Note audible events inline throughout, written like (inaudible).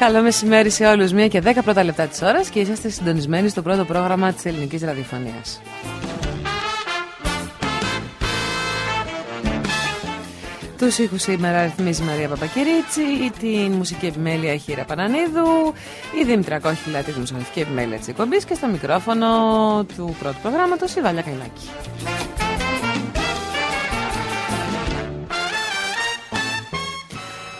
Καλό μεσημέρι σε όλους, μία και δέκα πρώτα λεπτά της ώρας και είσαστε συντονισμένοι στο πρώτο πρόγραμμα της ελληνικής ραδιοφωνίας. Τους ήχους σήμερα ρυθμίζει η Μαρία Παπακυρίτσι, την μουσική επιμέλεια η Χίρα Πανανίδου, η Δήμητρα Κόχυλα τη μουσική επιμέλεια της εκπομπής και στο μικρόφωνο του πρώτου προγράμματος η Βάλια Καϊνάκη.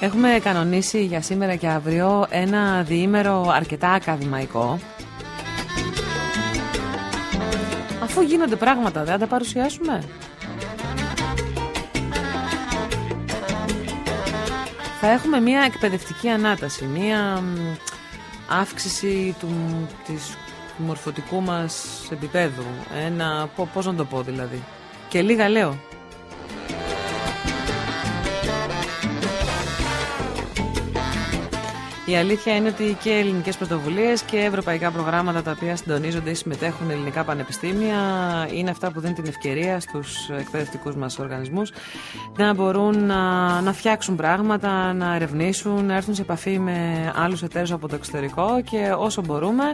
Έχουμε κανονίσει για σήμερα και αύριο ένα διήμερο αρκετά ακαδημαϊκό. Αφού γίνονται πράγματα, δεν θα τα παρουσιάσουμε. Θα έχουμε μια εκπαιδευτική ανάταση, μια αύξηση του, της μορφωτικού μας επίπεδου. Ένα, πώς να το πω δηλαδή. Και λίγα λέω. Η αλήθεια είναι ότι και ελληνικές πρωτοβουλίες και ευρωπαϊκά προγράμματα τα οποία συντονίζονται ή συμμετέχουν ελληνικά πανεπιστήμια είναι αυτά που δίνουν την ευκαιρία στους εκπαιδευτικούς μας οργανισμούς να μπορούν να, να φτιάξουν πράγματα, να ερευνήσουν, να έρθουν σε επαφή με άλλους εταίρους από το εξωτερικό και όσο μπορούμε.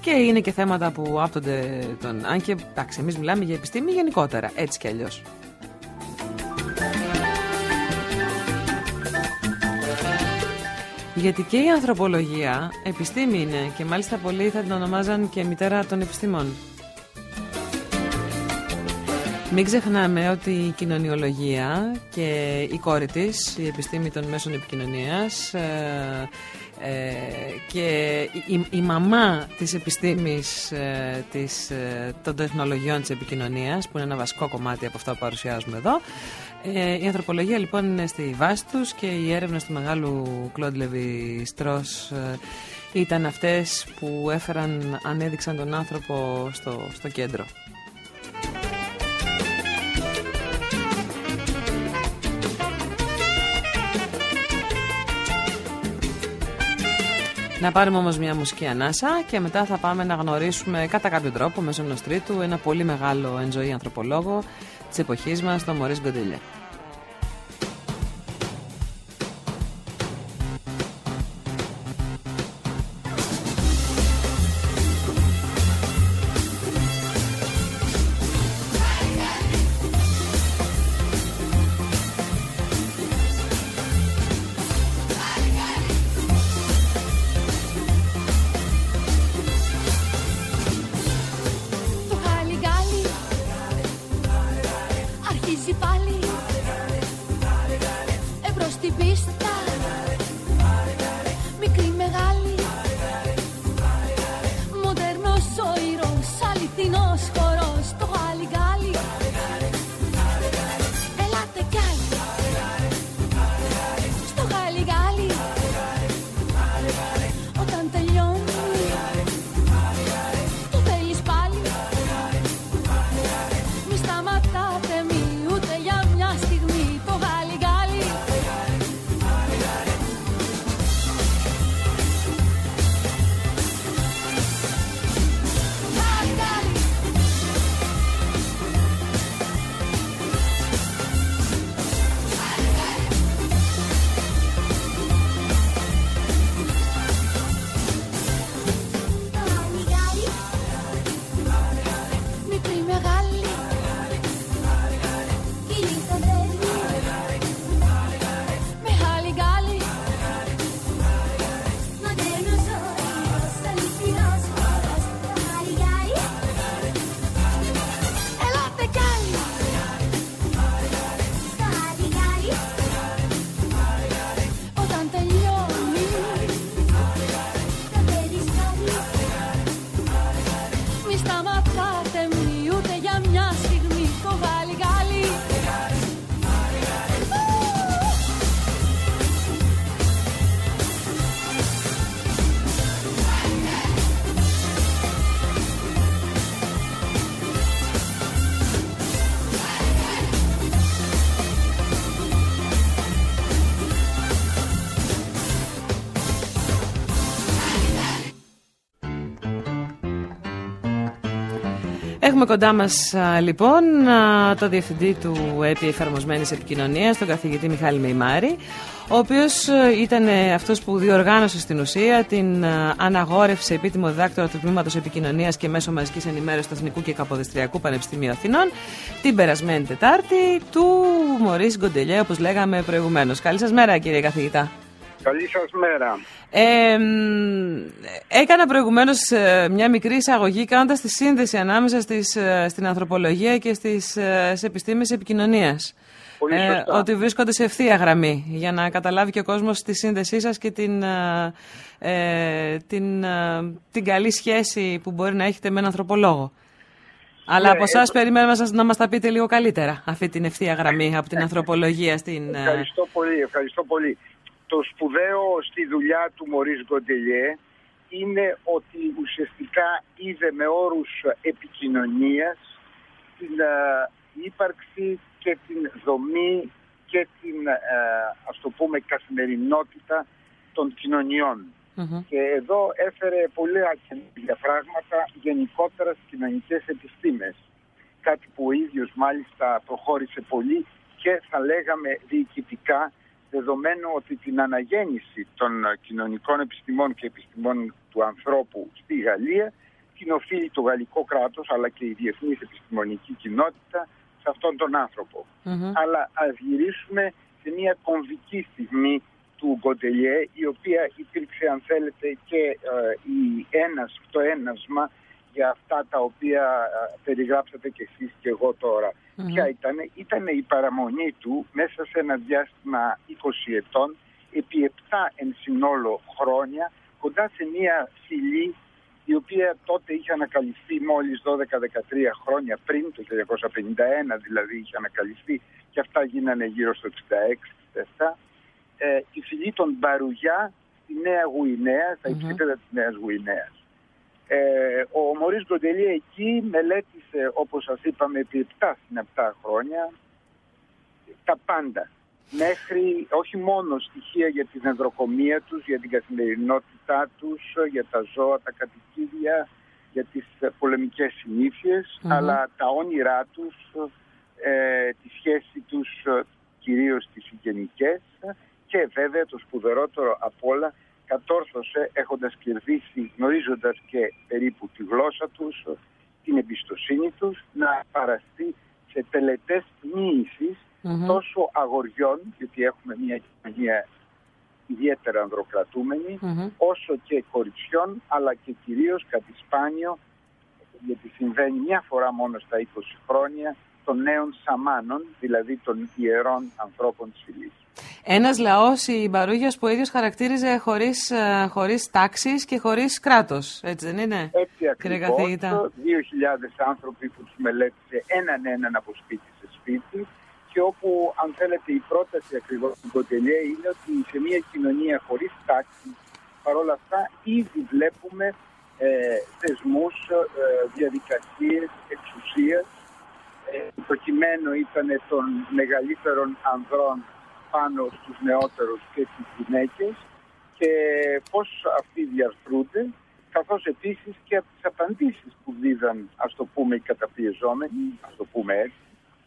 Και είναι και θέματα που άπτονται τον. Αν και εντάξει, εμείς μιλάμε για επιστήμη γενικότερα, έτσι κι αλλιώς. Γιατί και η ανθρωπολογία επιστήμη είναι και μάλιστα πολλοί θα την ονομάζαν και μητέρα των επιστήμων. Μην ξεχνάμε ότι η κοινωνιολογία και η κόρη της, η επιστήμη των μέσων επικοινωνίας ε, ε, και η, μαμά της επιστήμης ε, της, των τεχνολογιών της επικοινωνίας που είναι ένα βασικό κομμάτι από αυτά που παρουσιάζουμε εδώ ε, η ανθρωπολογία λοιπόν είναι στη βάση τους και οι έρευνες του μεγάλου Κλοντ Λεβι Στρός ε, ήταν αυτές που έφεραν, ανέδειξαν τον άνθρωπο στο, στο κέντρο. Να πάρουμε όμως μια μουσική ανάσα και μετά θα πάμε να γνωρίσουμε κατά κάποιο τρόπο μέσω ενός τρίτου ένα πολύ μεγάλο ενζωή ανθρωπολόγο της εποχής μας, τον Μωρίς Γκοντελιέ. Κοντά μας λοιπόν το διευθυντή του ΕΠΙ Εφαρμοσμένης Επικοινωνίας, τον καθηγητή Μιχάλη Μεϊμάρη, ο οποίος ήταν αυτός που διοργάνωσε στην ουσία την αναγόρευση επίτιμο διδάκτορα του Τμήματος Επικοινωνίας και Μέσω Μαζικής Ενημέρωσης του Εθνικού και Καποδιστριακού Πανεπιστημίου Αθηνών την περασμένη Τετάρτη του Μωρή Γκοντελιέ, όπως λέγαμε προηγουμένως. Καλή σας μέρα, κύριε καθηγητά. Καλή σας μέρα. Ε, έκανα προηγουμένως ε, μια μικρή εισαγωγή κάνοντας τη σύνδεση ανάμεσα στις, ε, στην ανθρωπολογία και στις ε, σε επιστήμες επικοινωνίας. Ε, ότι βρίσκονται σε ευθεία γραμμή για να καταλάβει και ο κόσμος τη σύνδεσή σας και την, ε, την, την καλή σχέση που μπορεί να έχετε με έναν ανθρωπολόγο. Αλλά ναι, από εσάς ε... περιμένουμε να μας τα πείτε λίγο καλύτερα αυτή την ευθεία γραμμή από την ανθρωπολογία στην... Ευχαριστώ πολύ, ευχαριστώ πολύ το σπουδαίο στη δουλειά του Μωρίς Γκοντελιέ είναι ότι ουσιαστικά είδε με όρους επικοινωνίας την ε, ύπαρξη και την δομή και την, uh, ας το πούμε, καθημερινότητα των κοινωνιων Και εδώ έφερε πολύ άκρη πράγματα γενικότερα στις κοινωνικές επιστήμες. Κάτι που ο ίδιος μάλιστα προχώρησε πολύ και θα λέγαμε διοικητικά δεδομένου ότι την αναγέννηση των κοινωνικών επιστημών και επιστημών του ανθρώπου στη Γαλλία την οφείλει το γαλλικό κράτος αλλά και η διεθνής επιστημονική κοινότητα σε αυτόν τον άνθρωπο. Αλλά ας γυρίσουμε σε μια κομβική στιγμή του Γκοντελιέ η οποία υπήρξε αν θέλετε και ε, η ένας, το ένασμα για αυτά τα οποία ε, περιγράψατε κι εσείς και εγώ τώρα. Ποια ήταν, ήταν η παραμονή του μέσα σε ένα διάστημα 20 ετών επί 7 εν συνόλο χρόνια κοντά σε μια φυλή η οποία τότε είχε ανακαλυφθεί μόλις 12-13 χρόνια πριν, το 1951 δηλαδή είχε ανακαλυφθεί και αυτά γίνανε γύρω στο 66-67, ε, η φυλή των Μπαρουγιά στη Νέα Γουινέα, στα υψίπεδα της Νέας Γουινέας. Ε, ο Μωρίς Γκοντελή εκεί μελέτησε, όπως σας είπαμε, επί 7 7 χρόνια τα πάντα. Μέχρι όχι μόνο στοιχεία για την ενδροκομεία τους, για την καθημερινότητά τους, για τα ζώα, τα κατοικίδια, για τις πολεμικές αλλά τα όνειρά τους, ε, τη σχέση τους κυρίως τις συγγενικές και βέβαια το σπουδερότερο απ' όλα κατόρθωσε έχοντας κερδίσει, γνωρίζοντας και περίπου τη γλώσσα τους, την εμπιστοσύνη τους, να παραστεί σε τελετές τόσο αγοριών, γιατί έχουμε μια κοινωνία ιδιαίτερα όσο και κοριτσιών, αλλά και κυρίως κάτι σπάνιο, γιατί συμβαίνει μια φορά μόνο στα 20 χρόνια, των νέων σαμάνων, δηλαδή των ιερών ανθρώπων της φυλής. Ένας λαός, η Μπαρούγιας, που ο ίδιος χαρακτήριζε χωρίς, ε, χωρίς τάξεις και χωρίς κράτος, έτσι δεν είναι, Έτσι ακριβώς, 2.000 άνθρωποι που τους μελέτησε έναν έναν από σπίτι σε σπίτι και όπου, αν θέλετε, η πρόταση ακριβώς του Κοντελιέ είναι ότι σε μια κοινωνία χωρίς τάξη, παρόλα αυτά, ήδη βλέπουμε ε, θεσμούς, ε, διαδικασίες, εξουσίας. Ε, προκειμένου ήταν των μεγαλύτερων ανδρών πάνω στους νεότερους και στις γυναίκες και πώς αυτοί διαρθρούνται καθώς επίσης και από τις απαντήσεις που δίδαν ας το πούμε οι καταπιεζόμενοι, ας το πούμε έτσι,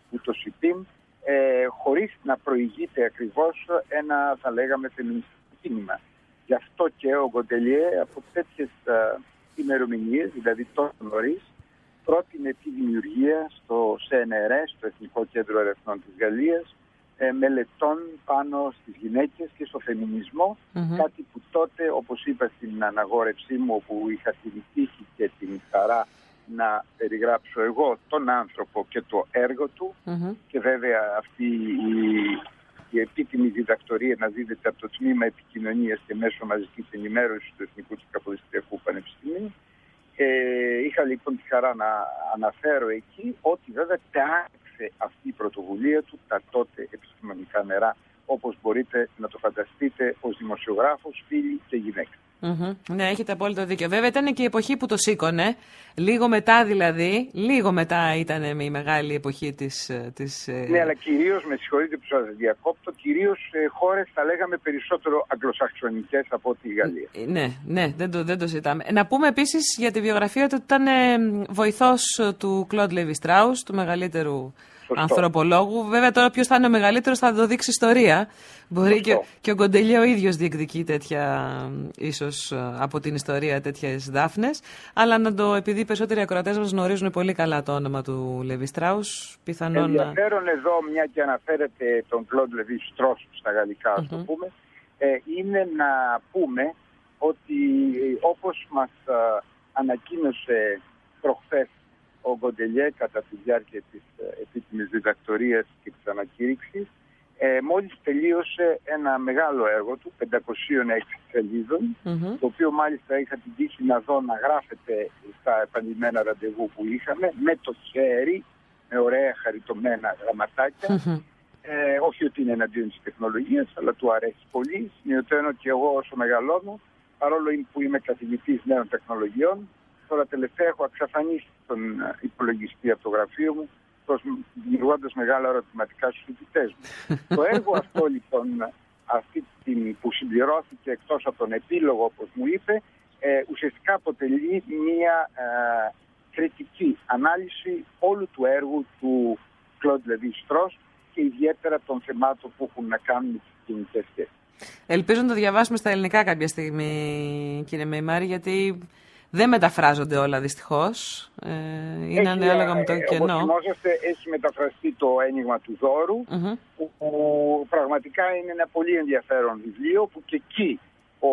ούτως υπήν, ε, χωρίς να προηγείται ακριβώς ένα θα λέγαμε φεμινιστικό κίνημα. Γι' αυτό και ο Γκοντελιέ από τέτοιες ε, ημερομηνίες, δηλαδή τόσο νωρίς, πρότεινε τη δημιουργία στο CNRS, στο Εθνικό Κέντρο Ερευνών της Γαλλίας, ε, μελετών πάνω στις γυναίκες και στο φεμινισμο κάτι που τότε όπως είπα στην αναγόρευσή μου όπου είχα την τύχη και την χαρά να περιγράψω εγώ τον άνθρωπο και το έργο του και βέβαια αυτή η, η επίτιμη διδακτορία να δίδεται από το Τμήμα Επικοινωνίας και Μέσω Μαζικής Ενημέρωσης του Εθνικού και Καποδιστριακού Πανεπιστημίου ε, είχα λοιπόν τη χαρά να αναφέρω εκεί ότι βέβαια αυτή η πρωτοβουλία του τα τότε επιστημονικά νερά όπως μπορείτε να το φανταστείτε ως δημοσιογράφος, φίλοι και γυναίκες. Ναι, έχετε απόλυτο δίκιο. Βέβαια ήταν και η εποχή που το σήκωνε. Λίγο μετά δηλαδή, λίγο μετά ήταν η μεγάλη εποχή της... Ε, της ε, ναι, αλλά κυρίως, με συγχωρείτε που σας διακόπτω, κυρίως ε, χώρες θα λέγαμε περισσότερο αγγλοσαξονικές από τη Γαλλία. Ε, ναι, ναι, δεν το, δεν το ζητάμε. Να πούμε επίσης για τη βιογραφία ότι ήταν βοηθός του Κλοντ Λέβι Στράους, του μεγαλύτερου ανθρωπολόγου. Βέβαια, τώρα ποιος θα είναι ο μεγαλύτερος θα το δείξει ιστορία. Μπορεί και, και, ο Κοντελιέ ο ίδιος διεκδικεί τέτοια, ίσως από την ιστορία, τέτοιες δάφνες. Αλλά να το, επειδή περισσότεροι ακροατές μας γνωρίζουν πολύ καλά το όνομα του Λεβί Στράους, πιθανόν. Ενδιαφέρον εδώ, μια και αναφέρεται τον Κλοντ Λεβί Στρός στα γαλλικά, ας το πούμε, ε, είναι να πούμε ότι όπως μας ανακοίνωσε προχθές ο Γκοντελιέ κατά τη διάρκεια της ε, επίτιμης διδακτορίας και της ανακήρυξης ε, μόλις τελείωσε ένα μεγάλο έργο του, 506 σελίδων, το οποίο μάλιστα είχα την τύχη να δω να γράφεται στα επανειλημμένα ραντεβού που είχαμε, με το χέρι, με ωραία χαριτωμένα Ε, όχι ότι είναι εναντίον της τεχνολογίας, αλλά του αρέσει πολύ. Σημειωταίνω και εγώ όσο μεγαλώνω, παρόλο που είμαι καθηγητής νέων τεχνολογιών, Τώρα τελευταία έχω εξαφανίσει τον ε, υπολογιστή από το γραφείο μου, δημιουργώντας μεγάλα ερωτηματικά στους φοιτητές μου. το έργο (laughs) αυτό λοιπόν, αυτή την, που συμπληρώθηκε εκτός από τον επίλογο, όπως μου είπε, ε, ουσιαστικά αποτελεί μια ε, κριτική ανάλυση όλου του έργου του Κλοντ Λεβί και ιδιαίτερα των θεμάτων που έχουν να κάνουν με τι κοινωνικέ σχέσει. Ελπίζω να το διαβάσουμε στα ελληνικά κάποια στιγμή, κύριε Μεϊμάρη, γιατί δεν μεταφράζονται όλα δυστυχώς. Ε, είναι ανάλογα με το ε, κενό. Όπως θυμόσαστε, έχει μεταφραστεί το ένιγμα του δωρου που, πραγματικά είναι ένα πολύ ενδιαφέρον βιβλίο που και εκεί ο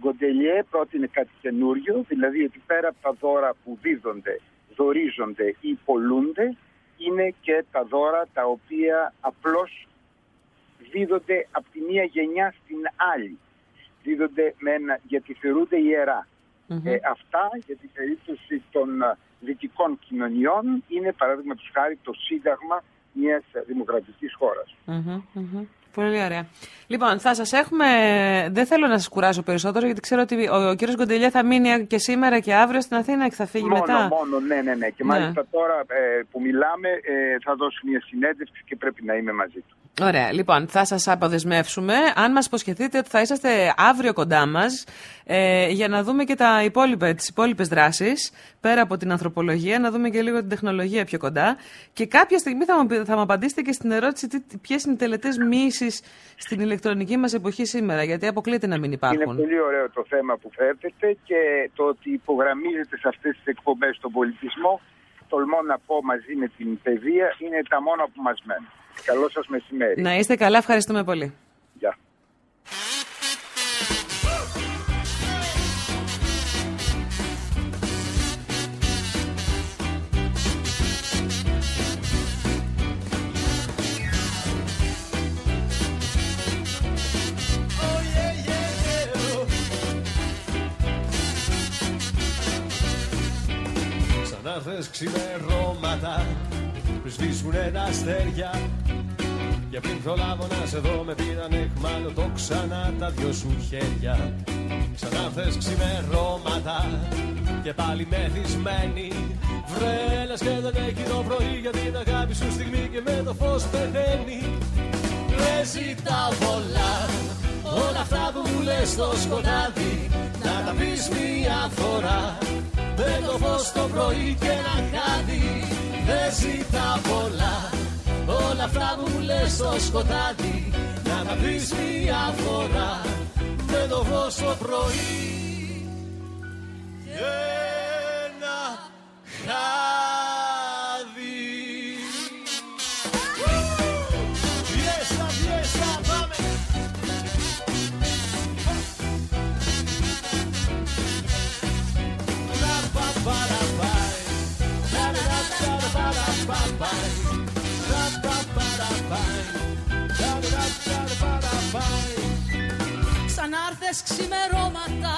Γκοντελιέ πρότεινε κάτι καινούριο, δηλαδή ότι πέρα από τα δώρα που δίδονται, δορίζονται ή πολλούνται, είναι και τα δώρα τα οποία απλώς δίδονται από τη μία γενιά στην άλλη. Δίδονται με ένα, γιατί θεωρούνται ιερά. Ε, αυτά για την περίπτωση των ε, δυτικών κοινωνιών είναι παράδειγμα τους χάρη το σύνταγμα μιας δημοκρατικής χώρας. Πολύ ωραία. Λοιπόν, θα σας έχουμε... Δεν θέλω να σας κουράσω περισσότερο, γιατί ξέρω ότι ο, ο κύριος Γκοντελιά θα μείνει και σήμερα και αύριο στην Αθήνα και θα φύγει μόνο, μετά. Μόνο, ναι, ναι, ναι. Και ναι. μάλιστα τώρα ε, που μιλάμε θα δώσω μια συνέντευξη και πρέπει να είμαι μαζί του. Ωραία. Λοιπόν, θα σας αποδεσμεύσουμε. Αν μας υποσχεθείτε ότι θα είσαστε αύριο κοντά μας ε, για να δούμε και τα υπόλοιπα, τις υπόλοιπες δράσεις πέρα από την ανθρωπολογία, να δούμε και λίγο την τεχνολογία πιο κοντά. Και κάποια στιγμή θα μου, θα μου απαντήσετε και στην ερώτηση ποιες είναι οι τελετές μοίηση στην ηλεκτρονική μας εποχή σήμερα, γιατί αποκλείεται να μην υπάρχουν. Είναι πολύ ωραίο το θέμα που θέτετε και το ότι υπογραμμίζετε σε αυτές τις εκπομπές τον πολιτισμό, τολμώ να πω μαζί με την παιδεία, είναι τα μόνα που μας μένουν. Καλό σας μεσημέρι. Να είστε καλά, ευχαριστούμε πολύ. Ξημερώματα που σβήσουνε τα αστέρια. Και πριν προλάβω να σε δω με πήραν το ξανά τα δυο σου χέρια. Ξανά θες ξημερώματα και πάλι μεθυσμένη Βρέλας και δεν έχει το πρωί για την αγάπη σου στιγμή και με το φως πεθαίνει. Δεν ζητάω πολλά όλα αυτά που μου λες στο σκοτάδι. Να τα πεις μια φορά με το φως το πρωί και ένα χάδι Δεν ζητάω πολλά. Όλα αυτά που μου λες στο σκοτάδι Να τα πεις μια φορά. Με το φως το πρωί Και ένα χάδι Ξανάρθες ξημερώματα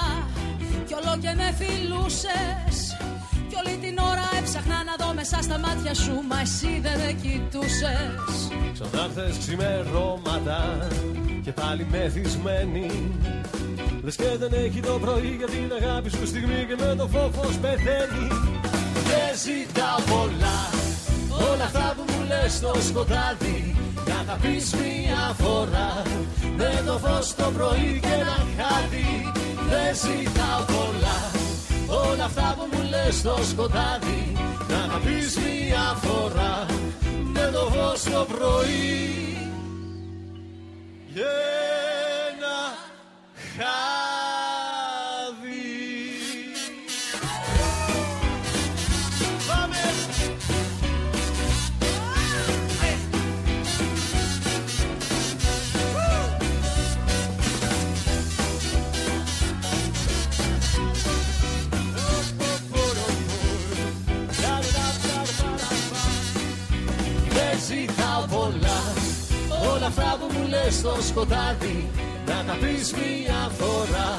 κι όλο και με φιλούσες. Κι όλη την ώρα έψαχνα να δω μέσα στα μάτια σου μα εσύ δεν με κοιτούσες. Ξανάρθες ξημερώματα και πάλι μεθυσμένη. Λες και δεν έχει το πρωί για την αγάπη σου στιγμή και με το φόβος πεθαίνει. Δεν ζητάω πολλά Όλα αυτά που μου λες στο σκοτάδι Να τα πεις μια φορά. Με το φως το πρωί και ένα χάδι Δεν ζητάω πολλά. Όλα αυτά που μου λες στο σκοτάδι Να τα πεις μια φορά. Με το φως το πρωί ένα χάδι. Αυτά που μου λες στο σκοτάδι Να τα πεις μια φορά.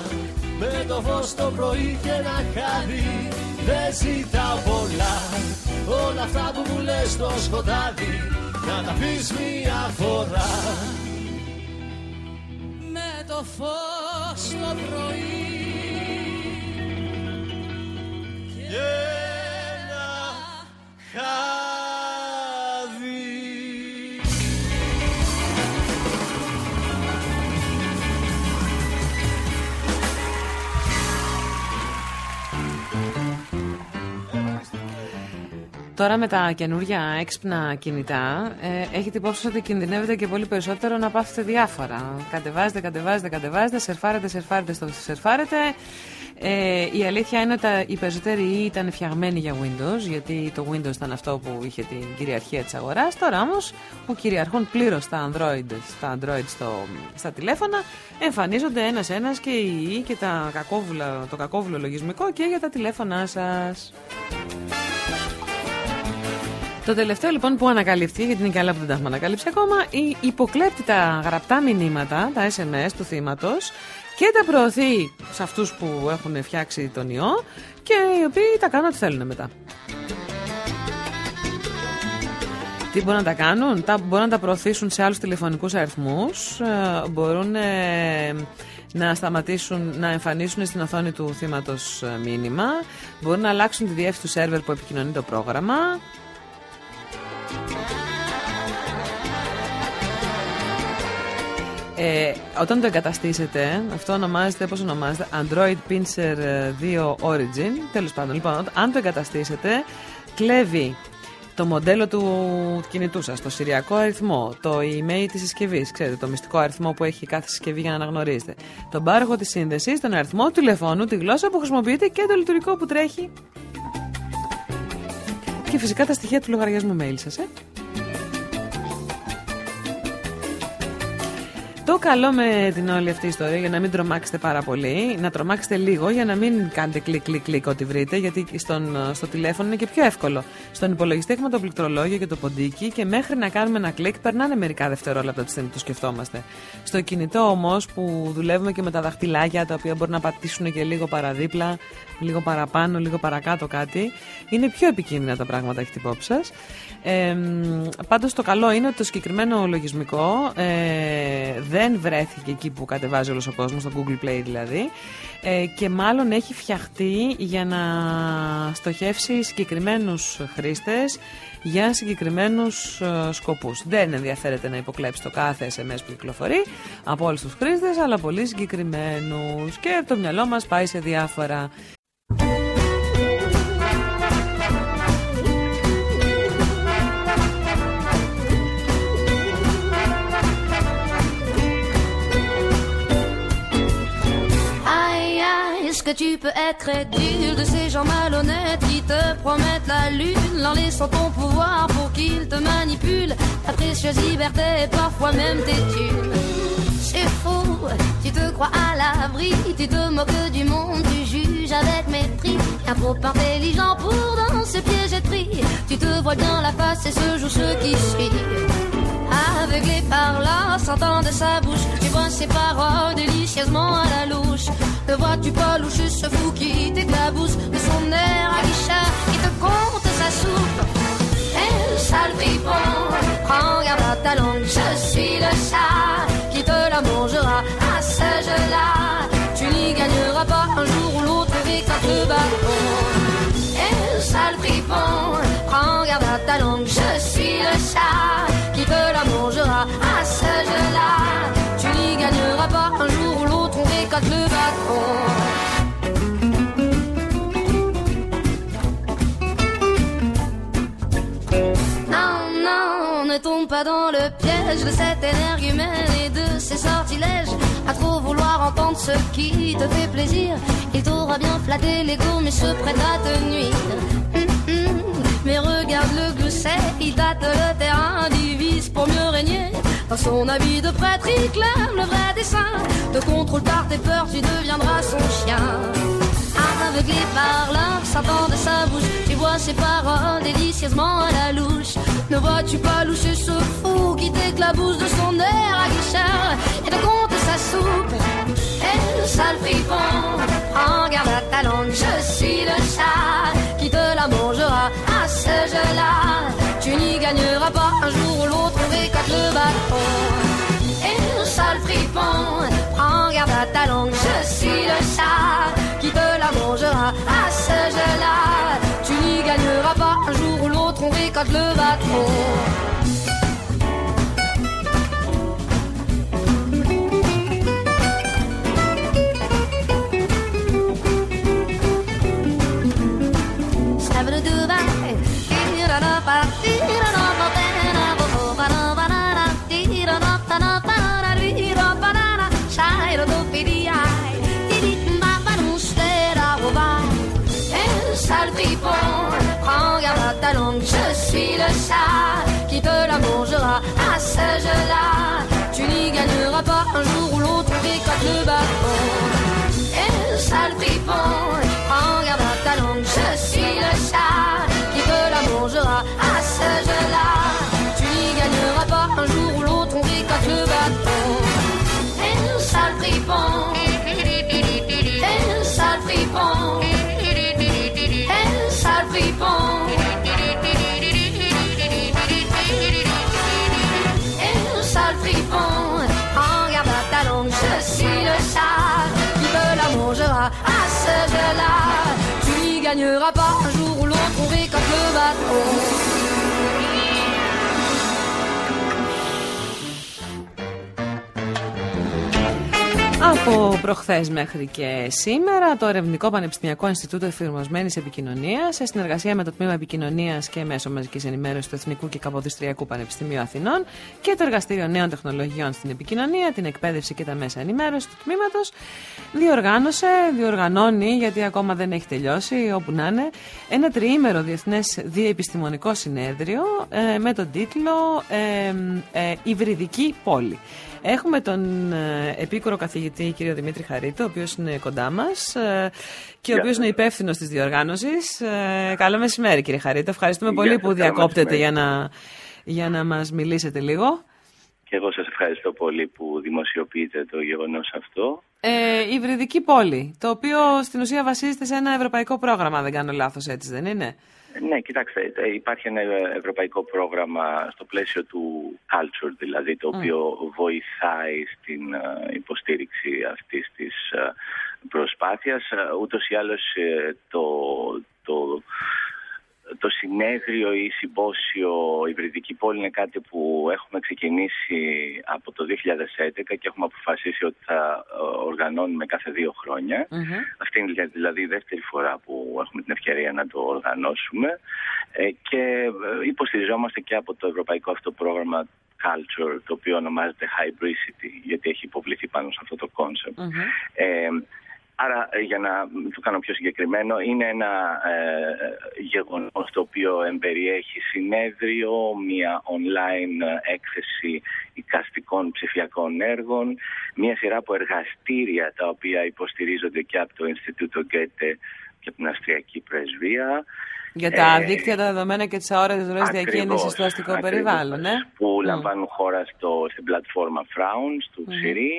Με το φως το πρωί και ένα χάδι Δεν ζητάω πολλά. Όλα αυτά που μου λες στο σκοτάδι Να τα πεις μια φορά. Με το φως το πρωί Και ένα χάδι Τώρα με τα καινούργια έξυπνα κινητά ε, έχετε υπόψη ότι κινδυνεύετε και πολύ περισσότερο να πάθετε διάφορα. Κατεβάζετε, κατεβάζετε, κατεβάζετε, σερφάρετε, σερφάρετε, στο σερφάρετε. Ε, η αλήθεια είναι ότι τα- οι περισσότεροι ήταν φτιαγμένοι για Windows, γιατί το Windows ήταν αυτό που είχε την κυριαρχία της αγοράς. Τώρα όμως που κυριαρχούν πλήρως στα Android, στα Android στο, στα τηλέφωνα, εμφανίζονται ένας-ένας και, οι- και τα κακόβουλα, το κακόβουλο λογισμικό και για τα τηλέφωνά σας. Το τελευταίο λοιπόν που ανακαλυφθεί, γιατί είναι καλά που δεν τα έχουμε ανακαλύψει ακόμα, η υποκλέπτει τα γραπτά μηνύματα, τα SMS του θύματος και τα προωθεί σε αυτούς που έχουν φτιάξει τον ιό και οι οποίοι τα κάνουν ό,τι θέλουν μετά. Τι μπορούν να τα κάνουν, τα, μπορούν να τα προωθήσουν σε άλλους τηλεφωνικούς αριθμούς, ε, μπορούν ε, να σταματήσουν να εμφανίσουν στην οθόνη του θύματος ε, μήνυμα, μπορούν να αλλάξουν τη διεύθυνση του σερβερ που επικοινωνεί το πρόγραμμα, Ε, όταν το εγκαταστήσετε, αυτό ονομάζεται, πώς ονομάζεται, Android Pincer ε, 2 Origin. Τέλος πάντων, λοιπόν, αν το εγκαταστήσετε, κλέβει το μοντέλο του κινητού σας, το σηριακό αριθμό, το email της συσκευής, ξέρετε, το μυστικό αριθμό που έχει κάθε συσκευή για να αναγνωρίζετε, τον πάροχο της σύνδεσης, τον αριθμό του τηλεφώνου, τη γλώσσα που χρησιμοποιείτε και το λειτουργικό που τρέχει. Και φυσικά τα στοιχεία του λογαριασμού mail σας, ε. Το καλό με την όλη αυτή η ιστορία, για να μην τρομάξετε πάρα πολύ, να τρομάξετε λίγο για να μην κάνετε κλικ κλικ κλικ ό,τι βρείτε, γιατί στον, στο τηλέφωνο είναι και πιο εύκολο. Στον υπολογιστή έχουμε το πληκτρολόγιο και το ποντίκι και μέχρι να κάνουμε ένα κλικ περνάνε μερικά δευτερόλεπτα τη στιγμή που το σκεφτόμαστε. Στο κινητό όμως που δουλεύουμε και με τα δαχτυλάκια τα οποία μπορεί να πατήσουν και λίγο παραδίπλα, λίγο παραπάνω, λίγο παρακάτω κάτι, είναι πιο επικίνδυνα τα πράγματα, έχετε υπόψη σας. Ε, πάντως το καλό είναι ότι το συγκεκριμένο λογισμικό ε, δεν βρέθηκε εκεί που κατεβάζει όλος ο κόσμος, στο Google Play δηλαδή ε, και μάλλον έχει φτιαχτεί για να στοχεύσει συγκεκριμένους χρήστες για συγκεκριμένους ε, σκοπούς. Δεν ενδιαφέρεται να υποκλέψει το κάθε SMS που κυκλοφορεί από όλους τους χρήστες, αλλά πολύ συγκεκριμένους και το μυαλό μας πάει σε διάφορα. Que tu peux être crédule de ces gens malhonnêtes qui te promettent la lune en laissant ton pouvoir pour qu'ils te manipulent. Ta précieuse liberté et parfois même tes thunes C'est faux, tu te crois à l'abri, tu te moques du monde, tu juges avec mépris. Un trop intelligent pour dans ce piégeterie Tu te vois bien la face et ce joue ce qui suit. Aveuglé par là, sentant de sa bouche Tu vois ses paroles délicieusement à la louche ne vois-tu pas louche ce fou qui t'éclabousse de son air à guichard qui te compte sa soupe? Elle sale fripon, prends garde à ta langue, je suis le chat qui te la mangera à ce jeu-là. Tu n'y gagneras pas un jour ou l'autre avec le ballon. Elle sale fripon, prends garde à ta langue, je suis le chat dans le piège de cette énergumène et de ses sortilèges. À trop vouloir entendre ce qui te fait plaisir, il t'aura bien flatté l'ego, mais se prête à te nuire. Hum, hum. Mais regarde le glousset, il tâte le terrain, divise pour mieux régner. Dans son habit de prêtre, il clame le vrai dessin. Te contrôle par tes peurs, tu deviendras son chien. Aveuglé par l'instant de sa bouche, tu vois ses paroles délicieusement à la louche. Ne vois-tu pas loucher ce fou qui t'éclabousse de son air à guichard? Et te compte sa soupe Et le sale fripon, prends garde à ta langue, je suis le chat qui te la mangera à ce jeu-là. Tu n'y gagneras pas un jour ou l'autre, on récolte le bâton. Et le sale fripon, prends garde à ta langue, je suis le chat kad lövet på qui te la mangera à ce jeu-là. Tu n'y gagneras pas un jour ou l'autre, récolte le bâton. Et le sale jeu-là. Tu n'y gagneras pas un jour ou l'autre, on récolte le bâton. Από προχθές μέχρι και σήμερα, το Ερευνητικό Πανεπιστημιακό Ινστιτούτο Εφηρμοσμένης Επικοινωνίας, σε συνεργασία με το Τμήμα Επικοινωνίας και Μέσω Μαζικής Ενημέρωσης του Εθνικού και Καποδιστριακού Πανεπιστημίου Αθηνών και το Εργαστήριο Νέων Τεχνολογιών στην Επικοινωνία, την Εκπαίδευση και τα Μέσα Ενημέρωσης του Τμήματος, διοργάνωσε, διοργανώνει, γιατί ακόμα δεν έχει τελειώσει, όπου να είναι, ένα τριήμερο διεθνές διεπιστημονικό συνέδριο ε, με τον τίτλο ε, ε, Υβριδική Πόλη. Έχουμε τον ε, επίκορο καθηγητή κύριο Δημήτρη Χαρίτο, ο οποίος είναι κοντά μας ε, και ο οποίος είναι υπεύθυνος της διοργάνωσης. Ε, καλό μεσημέρι κύριε Χαρίτο. Ευχαριστούμε Γεια πολύ σας, που καλό διακόπτετε μεσημέρι. για να, για να μας μιλήσετε λίγο. Και εγώ σας ευχαριστώ πολύ που δημοσιοποιείτε το γεγονός αυτό. Ε, υβριδική πόλη, το οποίο στην ουσία βασίζεται σε ένα ευρωπαϊκό πρόγραμμα, αν δεν κάνω λάθος έτσι δεν είναι; Ναι, κοιτάξτε, ε, υπάρχει ένα ευρωπαϊκό πρόγραμμα στο πλαίσιο του culture, δηλαδή, το οποίο βοηθάει στην ε, υποστήριξη αυτής της ε, προσπάθειας. Ε, Ούτως ή άλλως ε, το, το, το συνέδριο ή συμπόσιο υβριδική πόλη είναι κάτι που έχουμε ξεκινήσει από το 2011 και έχουμε αποφασίσει ότι θα ε, οργανώνουμε κάθε δύο χρόνια. Μμμ. Αυτή είναι δηλαδή η δεύτερη φορά που έχουμε την ευκαιρία να το οργανώσουμε Ε, και ε, υποστηριζόμαστε και από το ευρωπαϊκό αυτό πρόγραμμα Culture, το οποίο ονομάζεται Hybridicity, γιατί έχει υποβληθεί πάνω σε αυτό το concept. Μμμ. Ε, άρα, ε, για να το κάνω πιο συγκεκριμένο, είναι ένα ε, γεγονός το οποίο εμπεριέχει συνέδριο, μια online ε, έκθεση οικαστικών ψηφιακών έργων, μια σειρά από εργαστήρια τα οποία υποστηρίζονται και από το Ινστιτούτο Γκέτε και από την Αυστριακή Πρεσβεία. Για τα Ε, δίκτυα, τα δεδομένα και τις αόρες ροές Ακριβώς, διακίνησης στο αστικό ακριβώς, περιβάλλον, ε; Που Μμ. λαμβάνουν χώρα στο, στην πλατφόρμα Frowns του Ψηρή.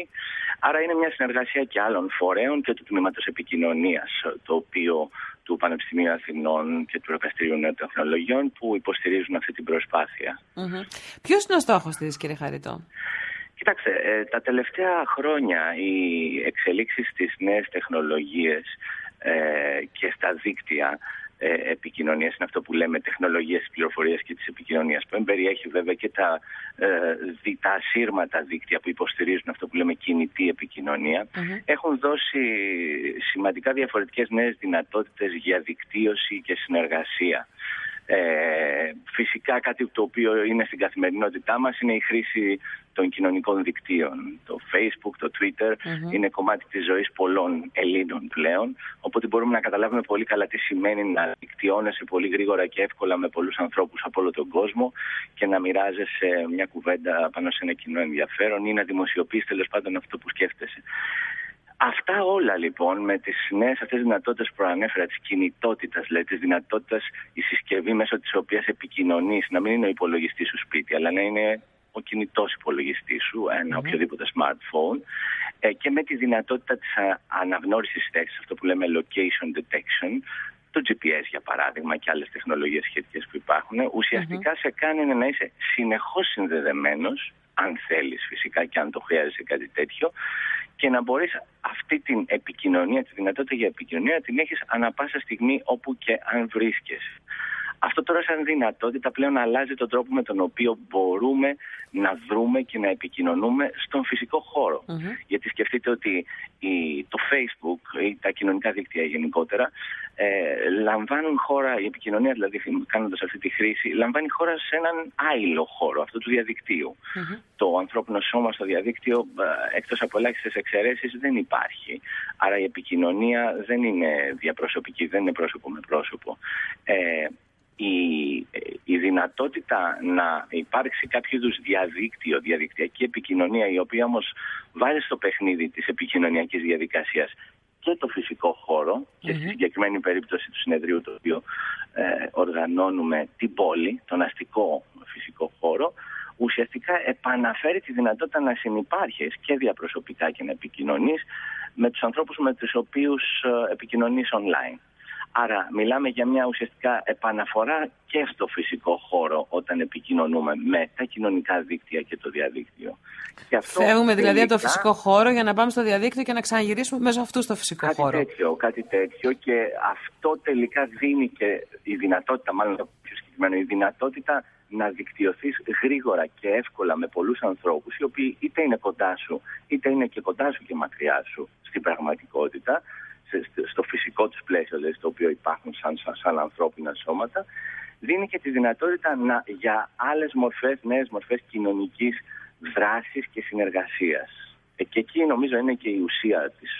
Άρα είναι μια συνεργασία και άλλων φορέων και του Τμήματος Επικοινωνίας, το οποίο του Πανεπιστημίου Αθηνών και του Εργαστηρίου Νέων Τεχνολογιών που υποστηρίζουν αυτή την προσπάθεια. Μμμ. Ποιος είναι ο στόχος της κύριε Χαρίτο. Κοιτάξτε, ε, τα τελευταία χρόνια οι εξελίξεις στις νέες τεχνολογίες ε, και στα δίκτυα ε, επικοινωνίας, είναι αυτό που λέμε τεχνολογίες της πληροφορίας και της επικοινωνίας, που περιέχει βέβαια και τα, ε, τα ασύρματα δίκτυα που υποστηρίζουν αυτό που λέμε κινητή έχουν δώσει σημαντικά διαφορετικές νέες δυνατότητες για δικτύωση και συνεργασία. Ε, φυσικά κάτι το οποίο είναι στην καθημερινότητά μας είναι η χρήση των κοινωνικών δικτύων. Το Facebook, το Twitter είναι κομμάτι της ζωής πολλών Ελλήνων πλέον, οπότε μπορούμε να καταλάβουμε πολύ καλά τι σημαίνει να δικτυώνεσαι πολύ γρήγορα και εύκολα με πολλούς ανθρώπους από όλο τον κόσμο και να μοιράζεσαι μια κουβέντα πάνω σε ένα κοινό ενδιαφέρον ή να δημοσιοποιείς τέλος πάντων αυτό που σκέφτεσαι. Αυτά όλα λοιπόν με τις νέες αυτές δυνατότητες που προανέφερα, της κινητότητας, δηλαδή της δυνατότητας η συσκευή μέσω της οποίας επικοινωνείς, να μην είναι ο υπολογιστής σου σπίτι, αλλά να είναι ο κινητός υπολογιστής σου, ένα οποιοδήποτε smartphone, ε, και με τη δυνατότητα της αναγνώρισης θέση, αυτό που λέμε location detection, το GPS για παράδειγμα και άλλες τεχνολογίες σχετικές που υπάρχουν, ουσιαστικά σε κάνει να είσαι συνεχώς συνδεδεμένος, αν θέλεις φυσικά και αν το χρειάζεσαι κάτι τέτοιο, και να μπορείς αυτή την επικοινωνία, τη δυνατότητα για επικοινωνία να την έχεις ανα πάσα στιγμή όπου και αν βρίσκεσαι. Αυτό τώρα σαν δυνατότητα πλέον αλλάζει τον τρόπο με τον οποίο μπορούμε να δρούμε και να επικοινωνούμε στον φυσικό Γιατί σκεφτείτε ότι η, το Facebook ή τα κοινωνικά δίκτυα γενικότερα ε, λαμβάνουν χώρα, η επικοινωνία δηλαδή κάνοντας αυτή τη χρήση, λαμβάνει χώρα σε έναν άειλο χώρο, αυτό του διαδικτυου Το ανθρώπινο σώμα στο διαδίκτυο, ε, εκτός από ελάχιστες εξαιρέσεις, δεν υπάρχει. Άρα η επικοινωνία δεν είναι διαπροσωπική, δεν είναι πρόσωπο με πρόσωπο. Ε, η, η δυνατότητα να υπάρξει κάποιο είδους διαδίκτυο, διαδικτυακή επικοινωνία, η οποία όμως βάζει στο παιχνίδι της επικοινωνιακής διαδικασίας και το φυσικό χώρο, και στη συγκεκριμένη περίπτωση του συνεδρίου το οποίο ε, οργανώνουμε την πόλη, τον αστικό φυσικό χώρο, ουσιαστικά επαναφέρει τη δυνατότητα να συνεπάρχεις και διαπροσωπικά και να επικοινωνείς με τους ανθρώπους με τους οποίους ε, επικοινωνείς online. Άρα μιλάμε για μια ουσιαστικά επαναφορά και στο φυσικό χώρο όταν επικοινωνούμε με τα κοινωνικά δίκτυα και το διαδίκτυο. Και αυτό Φεύγουμε δηλαδή από το φυσικό χώρο για να πάμε στο διαδίκτυο και να ξαναγυρίσουμε μέσω αυτού στο φυσικό κάτι χώρο. Τέτοιο, κάτι τέτοιο και αυτό τελικά δίνει και η δυνατότητα, μάλλον το πιο συγκεκριμένο, η δυνατότητα να δικτυωθείς γρήγορα και εύκολα με πολλούς ανθρώπους οι οποίοι είτε είναι κοντά σου είτε είναι και κοντά σου και μακριά σου στην πραγματικότητα στο φυσικό του πλαίσιο, δηλαδή στο οποίο υπάρχουν σαν, σαν, σαν ανθρώπινα σώματα, δίνει και τη δυνατότητα να, για άλλες μορφές, νέες μορφές κοινωνικής δράσης και συνεργασίας. Ε, και εκεί νομίζω είναι και η ουσία της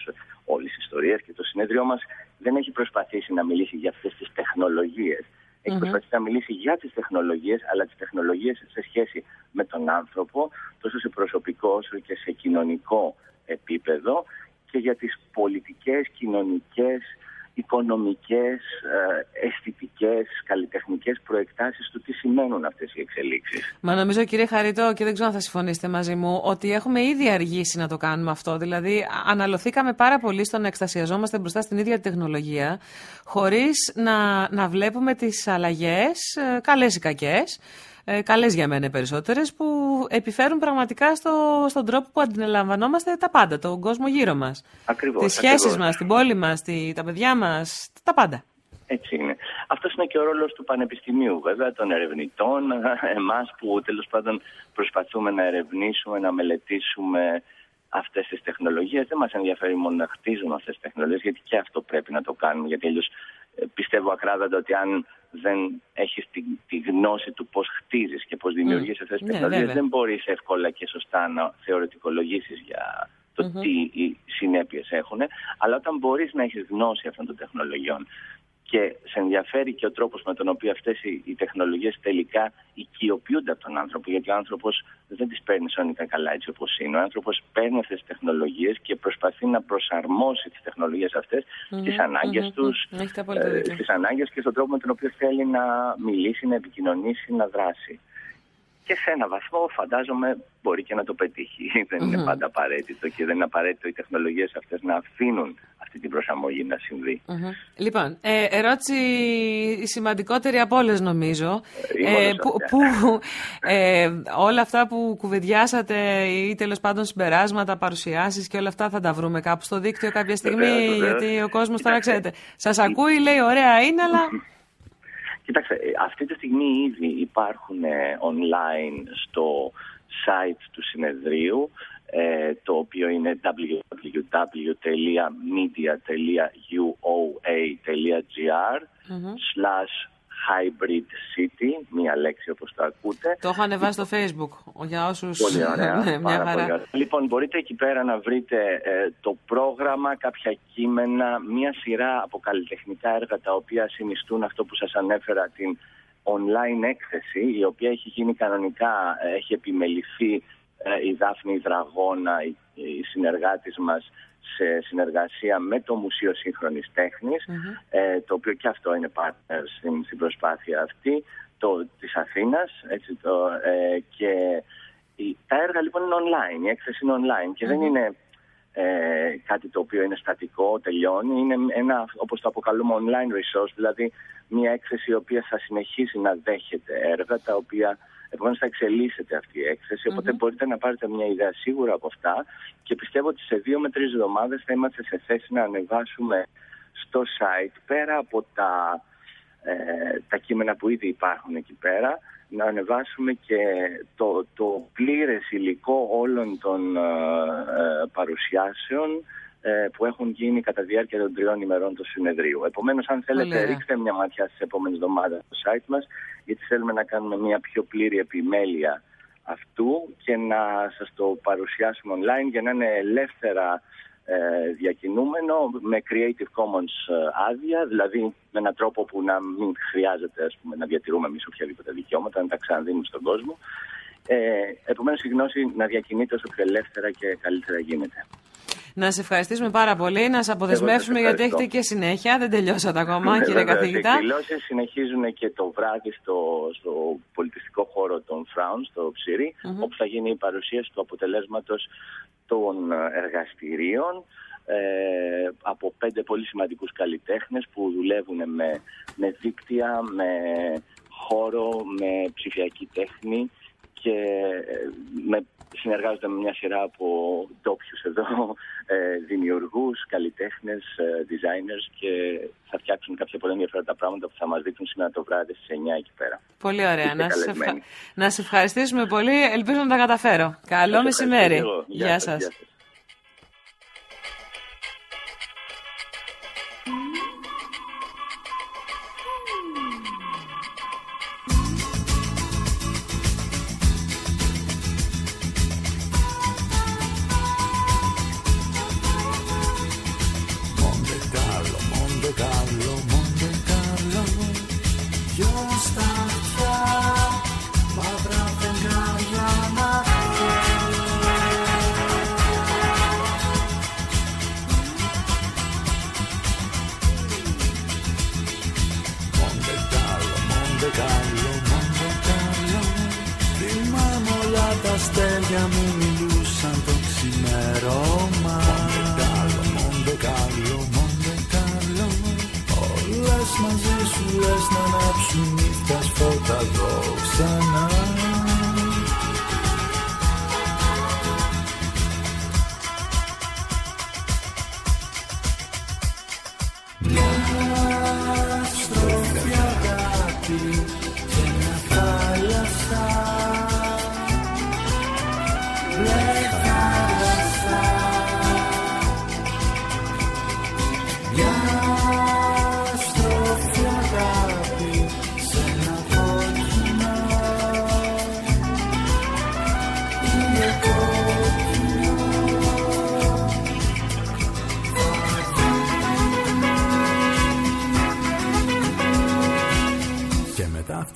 όλης ιστορίας και το συνέδριό μας δεν έχει προσπαθήσει να μιλήσει για αυτές τις τεχνολογίες. Έχει mm-hmm. προσπαθήσει να μιλήσει για τις τεχνολογίες, αλλά τις τεχνολογίες σε σχέση με τον άνθρωπο, τόσο σε προσωπικό όσο και σε κοινωνικό επίπεδο και για τις πολιτικές, κοινωνικές, οικονομικές, ε, αισθητικές, καλλιτεχνικές προεκτάσεις του τι σημαίνουν αυτές οι εξελίξεις. Μα νομίζω κύριε Χαρίτο και δεν ξέρω αν θα συμφωνήσετε μαζί μου ότι έχουμε ήδη αργήσει να το κάνουμε αυτό. Δηλαδή αναλωθήκαμε πάρα πολύ στο να εκστασιαζόμαστε μπροστά στην ίδια τεχνολογία χωρίς να, να βλέπουμε τις αλλαγές, ε, καλές ή κακές, ε, καλές για μένα περισσότερες, που επιφέρουν πραγματικά στο, στον τρόπο που αντιλαμβανόμαστε τα πάντα, τον κόσμο γύρω μας. Ακριβώς. Τις σχέσεις μας, την πόλη μας, τα παιδιά μας, τα πάντα. Έτσι είναι. Αυτός είναι και ο ρόλος του Πανεπιστημίου, βέβαια, των ερευνητών, (laughs) εμάς που τέλος πάντων προσπαθούμε να ερευνήσουμε, να μελετήσουμε αυτές τις τεχνολογίες. Δεν μας ενδιαφέρει μόνο να χτίζουμε αυτές τις τεχνολογίες, γιατί και αυτό πρέπει να το κάνουμε. Γιατί αλλιώς ε, πιστεύω ακράδαντα ότι αν δεν έχεις τη, τη, γνώση του πώς χτίζεις και πώς δημιουργείς mm. αυτέ τι τεχνολογίε, δεν μπορείς εύκολα και σωστά να θεωρητικολογήσεις για το mm-hmm. τι οι συνέπειες έχουν. Αλλά όταν μπορείς να έχεις γνώση αυτών των τεχνολογιών και σε ενδιαφέρει και ο τρόπος με τον οποίο αυτές οι, οι τεχνολογίες τελικά οικειοποιούνται από τον άνθρωπο. Γιατί ο άνθρωπος δεν τις παίρνει σώνικα καλά έτσι όπως είναι. Ο άνθρωπος παίρνει αυτές τις τεχνολογίες και προσπαθεί να προσαρμόσει τις τεχνολογίες αυτές mm-hmm. στις ανάγκες mm-hmm. τους, ε, στις ανάγκες και στον τρόπο με τον οποίο θέλει να μιλήσει, να επικοινωνήσει, να δράσει. Και σε ένα βαθμό φαντάζομαι μπορεί και να το πετύχει. (laughs) Δεν είναι πάντα απαραίτητο και δεν είναι απαραίτητο οι τεχνολογίες αυτές να αφήνουν αυτή την προσαρμογή να συμβεί. Λοιπόν, ε, ερώτηση η σημαντικότερη από όλες νομίζω. Ε, που, που, ε, όλα αυτά που κουβεντιάσατε ή τέλος πάντων συμπεράσματα, παρουσιάσεις και όλα αυτά θα τα βρούμε κάπου στο δίκτυο κάποια στιγμή Βεβαίως, βεβαίως. γιατί ο κόσμος τώρα Κοιτάξτε, ξέρετε. Σας ακούει, λέει ωραία είναι αλλά... (laughs) Κοίταξε, ε, αυτή τη στιγμή ήδη υπάρχουν ε, online στο site του συνεδρίου ε, το οποίο είναι www.media.uoa.gr slash hybrid city, μία λέξη όπως το ακούτε. Το έχω ανεβάσει στο facebook για όσους... Πολύ ωραία. (laughs) ναι, μια πάρα χαρά. πολύ ωραία. Λοιπόν, μπορείτε εκεί πέρα να βρείτε ε, το πρόγραμμα, κάποια κείμενα, μια σειρά από καλλιτεχνικά έργα τα οποία συνιστούν αυτό που σας ανέφερα, την online έκθεση, η οποία έχει γίνει κανονικά, ε, έχει επιμεληθεί ε, η Δάφνη Δραγώνα, η, η συνεργάτης μας, σε συνεργασία με το Μουσείο Σύγχρονης Τέχνης, ε, το οποίο και αυτό είναι partner στην, στην προσπάθεια αυτή, το, της Αθήνας, έτσι το, ε, και η- τα έργα λοιπόν είναι online, η έκθεση είναι online και δεν είναι ε, κάτι το οποίο είναι στατικό, τελειώνει, είναι ένα, όπως το αποκαλούμε online resource, δηλαδή μια έκθεση η οποία θα συνεχίσει να δέχεται έργα τα οποία Επομένως θα εξελίσσεται αυτή η εκθεση οπότε μπορείτε να πάρετε μια ιδέα σίγουρα από αυτά. Και πιστεύω ότι σε δύο με τρεις εβδομάδες θα είμαστε σε θέση να ανεβάσουμε στο site πέρα από τα, ε, τα κείμενα που ήδη υπάρχουν εκεί πέρα να ανεβάσουμε και το, το πλήρες υλικό όλων των ε, ε, παρουσιάσεων ε, που έχουν γίνει κατά τη διάρκεια των τριών ημερών του συνεδρίου. Επομένως, αν Πολύ θέλετε, ωραία. ρίξτε μια ματιά στις επόμενες εβδομάδες στο site μας, γιατί θέλουμε να κάνουμε μια πιο πλήρη επιμέλεια αυτού και να σας το παρουσιάσουμε online για να είναι ελεύθερα ε, διακινούμενο με Creative Commons ε, άδεια, δηλαδή με έναν τρόπο που να μην χρειάζεται ας πούμε, να διατηρούμε εμείς οποιαδήποτε δικαιώματα, να τα ξαναδίνουμε στον κόσμο. Ε, επομένως η γνώση να διακινείται όσο πιο ελεύθερα και καλύτερα γίνεται. Να σε ευχαριστήσουμε πάρα πολύ, να σε αποδεσμεύσουμε Εγώ σας γιατί έχετε ευχαριστώ. και συνέχεια. Δεν τελειώσατε ακόμα, κύριε Βέβαια, καθηγητά. Οι εκδηλώσεις συνεχίζουν και το βράδυ στο, στο πολιτιστικό χώρο των Φράουν, στο ψηρι όπου θα γίνει η παρουσίαση του αποτελέσματος των εργαστηρίων ε, από πέντε πολύ σημαντικούς καλλιτέχνες που δουλεύουν με, με δίκτυα, με χώρο, με ψηφιακή τέχνη και ε, με, συνεργάζονται με μια σειρά από ντόπιους εδώ ε, δημιουργούς, καλλιτέχνες, ε, designers και θα φτιάξουν κάποια πολύ ενδιαφέροντα πράγματα που θα μας δείξουν σήμερα το βράδυ στις 9 εκεί πέρα. Πολύ ωραία. Είστε Να σε, καλεσμένοι. να σε ευχαριστήσουμε πολύ. Ελπίζω να τα καταφέρω. Καλό Σας μεσημέρι. ευχαριστώ εγώ. Γεια σας. γεια σας.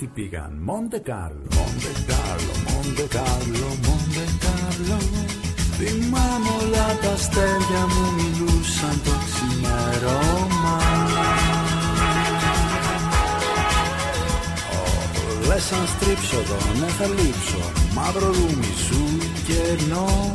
Αυτοί πήγαν. Μοντε Κάρλο, Μοντε Κάρλο, Μοντε Κάρλο, Μοντε Κάρλο Θυμάμαι όλα τα αστέρια μου μιλούσαν το ξημέρωμα. Ω, Λες αν στρίψω εδώ, ναι θα λείψω. Μαύρο ρούμι σου κενό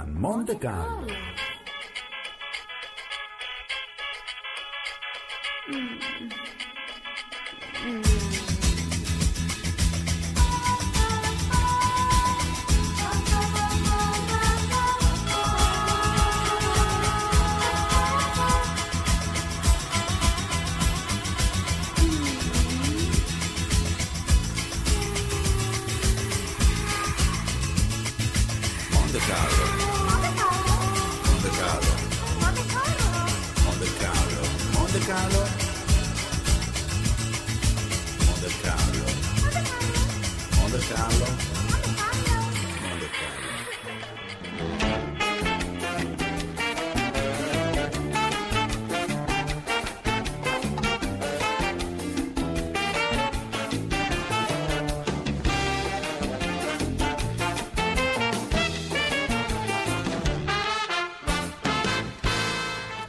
αυτοί πήγαν Μοντε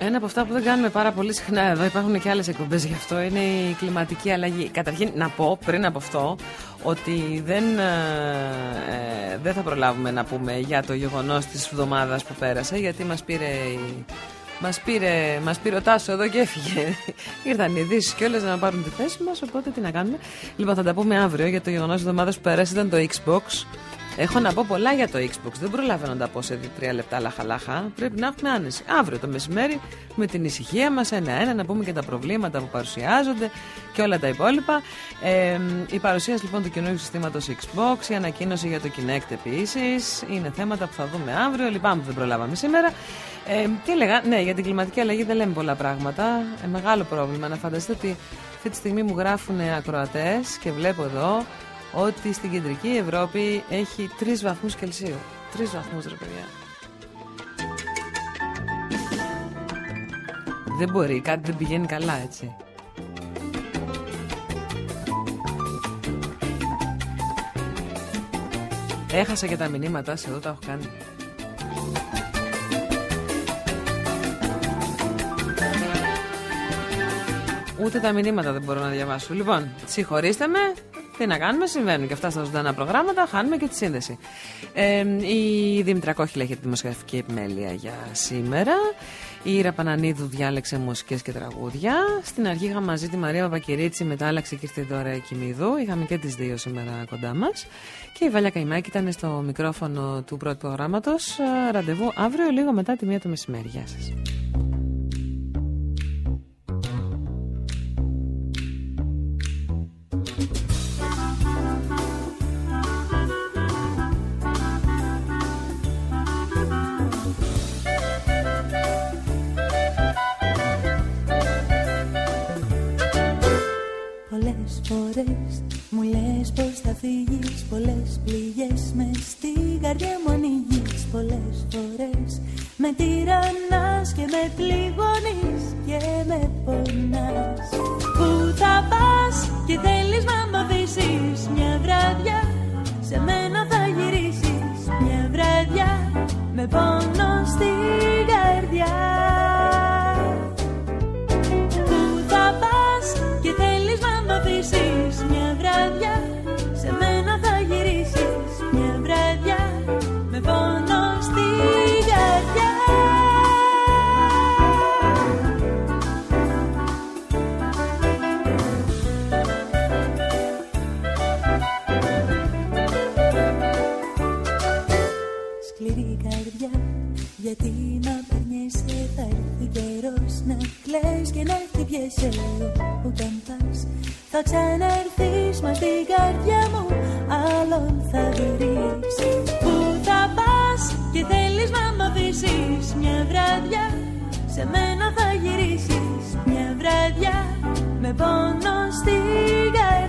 Ένα από αυτά που δεν κάνουμε πάρα πολύ συχνά εδώ, υπάρχουν και άλλες εκπομπές γι' αυτό, είναι η κλιματική αλλαγή. Καταρχήν, να πω πριν από αυτό ότι δεν, ε, ε, δεν θα προλάβουμε να πούμε για το γεγονός της εβδομάδας που πέρασε, γιατί μας πήρε. η- Μας πήρε, μας πήρε ο Τάσος εδώ και έφυγε. (laughs) Ήρθαν οι ειδήσεις και όλες να πάρουν τη θέση μας, οπότε τι να κάνουμε. Λοιπόν, θα τα πούμε αύριο για το γεγονός της εβδομάδας που πέρασε ήταν το Xbox. Έχω να πω πολλά για το Xbox. Δεν προλαβαίνω να τα πω σε τρία λεπτά λαχαλάχα. Πρέπει να έχουμε άνεση. Αύριο το μεσημέρι, με την ησυχία μας, ένα-ένα, να πούμε και τα προβλήματα που παρουσιάζονται και όλα τα υπόλοιπα. Ε, η παρουσίαση λοιπόν του καινούργιου συστήματος Xbox, η ανακοίνωση για το Kinect επίσης. Είναι θέματα που θα δούμε αύριο. Λυπάμαι που δεν προλάβαμε σήμερα. Ε, τι έλεγα, ναι, για την κλιματική αλλαγή δεν λέμε πολλά πράγματα. Ε, μεγάλο πρόβλημα. Να φανταστείτε ότι αυτή τη στιγμή μου γράφουν ακροατές και βλέπω εδώ ότι στην κεντρική Ευρώπη έχει 3 βαθμούς Κελσίου. 3 βαθμούς ρε παιδιά. Δεν μπορεί, κάτι δεν πηγαίνει καλά έτσι. Έχασα και τα μηνύματά σε εδώ τα έχω κάνει. Ούτε τα μηνύματα δεν μπορώ να διαβάσω. Λοιπόν, συγχωρήστε με. Τι να κάνουμε, συμβαίνουν και αυτά στα ζωντανά προγράμματα. Χάνουμε και τη σύνδεση. Ε, η Δήμητρα Κόχυλα έχει τη δημοσιογραφική επιμέλεια για σήμερα. Η Ήρα Πανανίδου διάλεξε μουσικές και τραγούδια. Στην αρχή είχαμε μαζί τη Μαρία Παπακυρίτσι, μετά άλλαξε και ήρθε η Δώρα Κιμίδου. Είχαμε και τις δύο σήμερα κοντά μας. Και η Βαλιά Καϊμάκη ήταν στο μικρόφωνο του πρώτου προγράμματος. Ραντεβού αύριο, λίγο μετά τη μία το μεσημέρι. Γεια σας. Πολλές φορές μου λες πως θα φύγεις Πολλές πληγές μες στην καρδιά μου ανοίγεις Πολλές φορές με τυραννάς και με πληγώνεις και με πονάς. Πού θα πας και θέλεις να μ' αφήσεις Μια βράδια σε μένα θα γυρίσεις Μια βράδια με πόνο στην καρδιά έρθει καιρός να κλαις και να χτυπιέσαι Όταν πας θα θα ξαναρθείς Μα στην καρδιά μου άλλον θα βρεις Πού θα πας και θέλεις να μ' αφήσεις Μια βράδια σε μένα θα γυρίσεις Μια βράδια με πόνο στην καρδιά